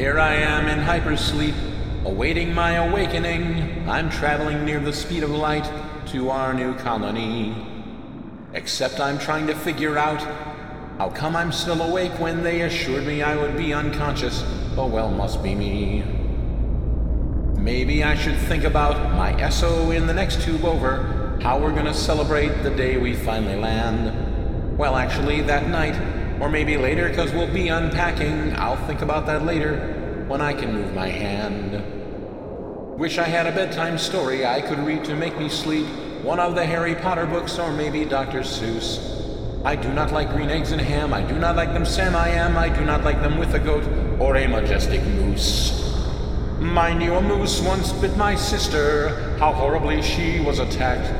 Here I am in hypersleep, awaiting my awakening. I'm traveling near the speed of light to our new colony. Except I'm trying to figure out how come I'm still awake when they assured me I would be unconscious. Oh well, must be me. Maybe I should think about my SO in the next tube over, how we're gonna celebrate the day we finally land. Well, actually, that night, or maybe later, because we'll be unpacking. I'll think about that later when I can move my hand. Wish I had a bedtime story I could read to make me sleep. One of the Harry Potter books, or maybe Dr. Seuss. I do not like green eggs and ham. I do not like them Sam I am. I do not like them with a goat or a majestic moose. Mind you, a moose once bit my sister. How horribly she was attacked.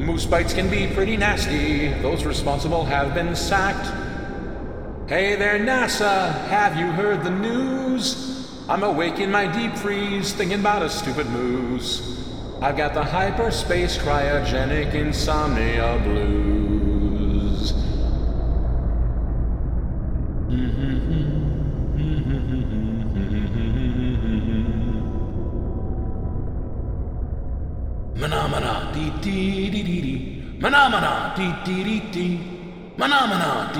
Moose bites can be pretty nasty. Those responsible have been sacked. Hey there, NASA, have you heard the news? I'm awake in my deep freeze, thinking about a stupid moose. I've got the hyperspace cryogenic insomnia blues. Manamana dee dee dee dee dee. Manamana dee dee dee dee. Phenomena.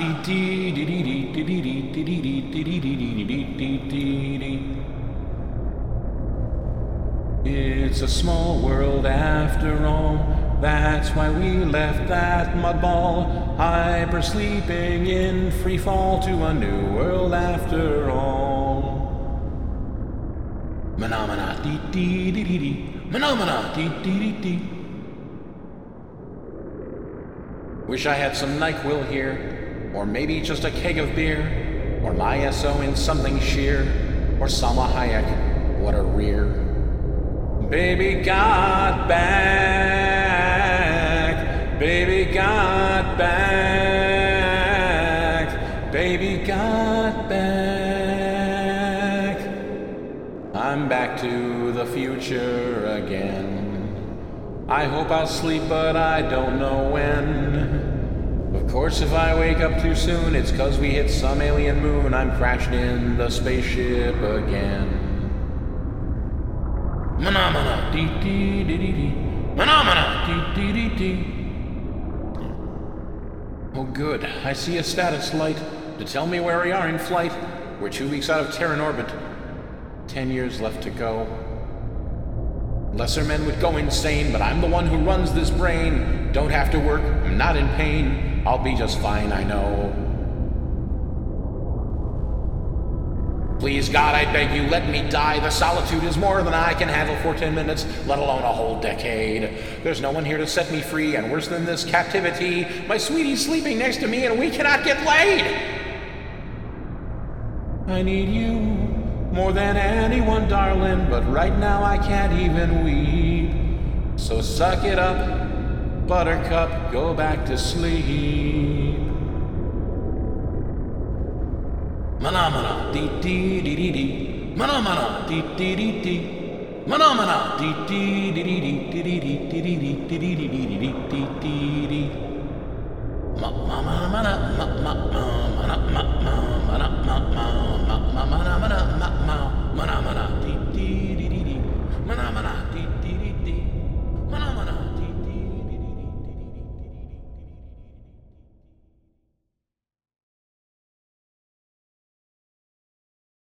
It's a small world after all. That's why we left that mud ball, hyper sleeping in free fall to a new world after all. Phenomena. Phenomena. Wish I had some NyQuil here, or maybe just a keg of beer, or my SO in something sheer, or Salma Hayek. What a rear. Baby got back. Baby got back. Baby got back. I'm back to the future again. I hope I'll sleep, but I don't know when. Of course, if I wake up too soon, it's cause we hit some alien moon. I'm crashing in the spaceship again. Manamana dee dee dee dee dee. Manamana dee dee dee dee. Oh, good. I see a status light to tell me where we are in flight. We're two weeks out of Terran orbit. Ten years left to go. Lesser men would go insane, but I'm the one who runs this brain. Don't have to work, I'm not in pain. I'll be just fine, I know. Please, God, I beg you, let me die. The solitude is more than I can handle for ten minutes, let alone a whole decade. There's no one here to set me free, and worse than this captivity, my sweetie's sleeping next to me, and we cannot get laid. I need you more than anyone, darling, but right now I can't even weep. So suck it up, buttercup, go back to sleep. Manamana dee dee dee dee dee. Manamana dee dee dee dee. Manamana dee dee dee dee dee dee dee dee dee dee dee dee dee dee dee dee dee dee. Ma ma ma ma ma ma ma ma ma ma ma ma ma ma ma ma ma ma ma